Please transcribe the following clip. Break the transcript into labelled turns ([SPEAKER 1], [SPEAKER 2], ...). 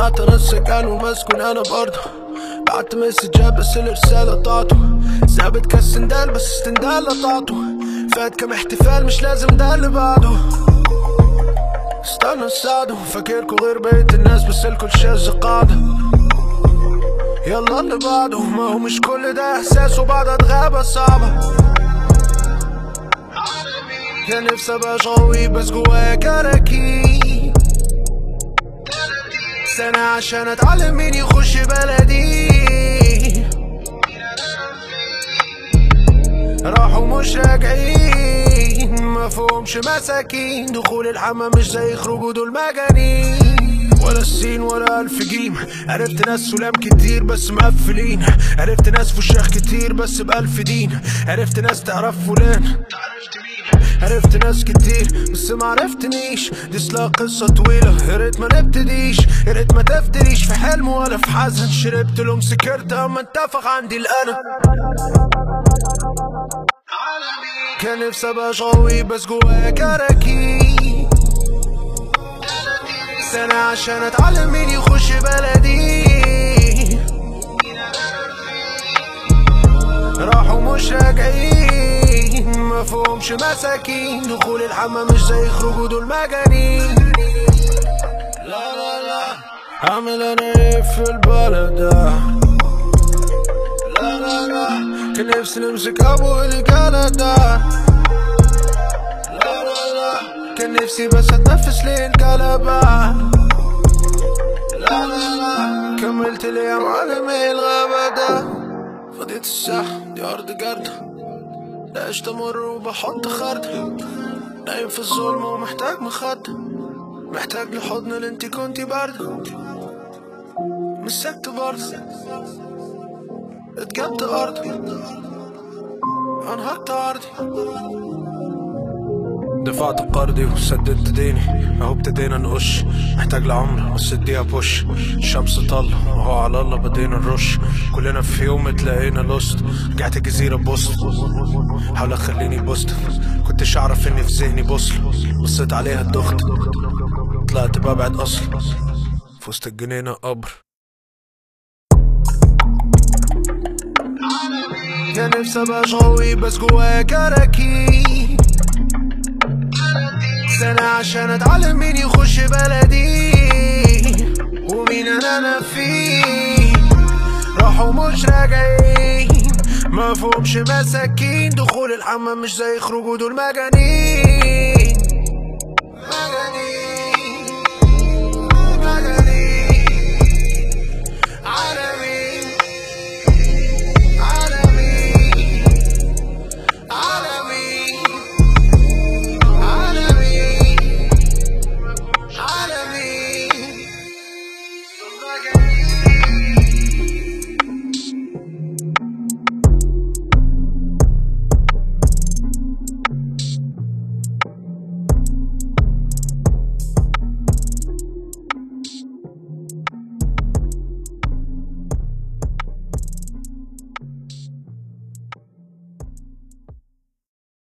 [SPEAKER 1] بعت أنا السكان والمسكون أنا برضه بعت مسجات بس الرسالة طاعته ثابت كالسندال بس استندال لطاعته فات كم احتفال مش لازم ده اللي بعده استنى ساعده فاكركوا غير بقية الناس بس الكل شاذ قاعدة يلا اللي بعده ما هو مش كل ده احساس وبعدها غابة صعبة كان نفسي ابقى قوي بس جوايا كراكيب سنة عشان أتعلم مين يخش بلدي. راحوا مش راجعين مفهومش مساكين. دخول الحمام مش زي خروجوا دول مجانين. ولا السين ولا ألف جيم. عرفت ناس سلام كتير بس مقفلين. عرفت ناس فشاخ كتير بس بألف دين. عرفت ناس تعرف فلان. عرفت ناس كتير بس ما عرفتنيش. دي سلا قصة طويلة يا ريت ما نبتديش. يا ريت ما تفتريش في حلم ولا في حزن. شربت لهم سكرت أما انتفخ عندي الأنا كان نفسي أبقى قوي بس جوايا كراكيب سنة عشان أتعلم مين يخش مفهومش مساكين. دخول الحمام مش زي خروجوا دول مجانين. لا لا لا. عامل أنا إيه في البلد ده؟ لا لا لا. كان نفسي نمسك أبو الجلدة لا لا لا. كان نفسي بس أتنفس للقلبة لا لا لا. كملت لي يا معلم الغابة ده. فضيت الساحة دي أرض جردة. لقيت أمر وبحط خردة نايم في الظلم ومحتاج مخدة محتاج لحضن اللي انتي كنتي باردة مسكت برضه اتجبت أرضي أنهكت أرضي دفعت قرضي وسددت ديني. اهو ابتدينا نقش. محتاج لعمر بس اديها بوش. الشمس طل وهو على الله بدينا نرش. كلنا في يوم اتلاقينا لوست. رجعت الجزيرة بوست. حاول أخليني بوست. كنتش أعرف إني في ذهني بوصل. بصيت عليها الدخت. طلعت ببعد أصل. في وسط الجنينة قبر. كان نفسي أبقى قوي بس جوايا كراكيب. عشان اتعلم مين يخش بلدي. ومين أنا أنا فيه. راحوا مش راجعين. مفهومش مساكين. دخول الحمام مش زي خروجوا دول مجانين. مجانين. nigga.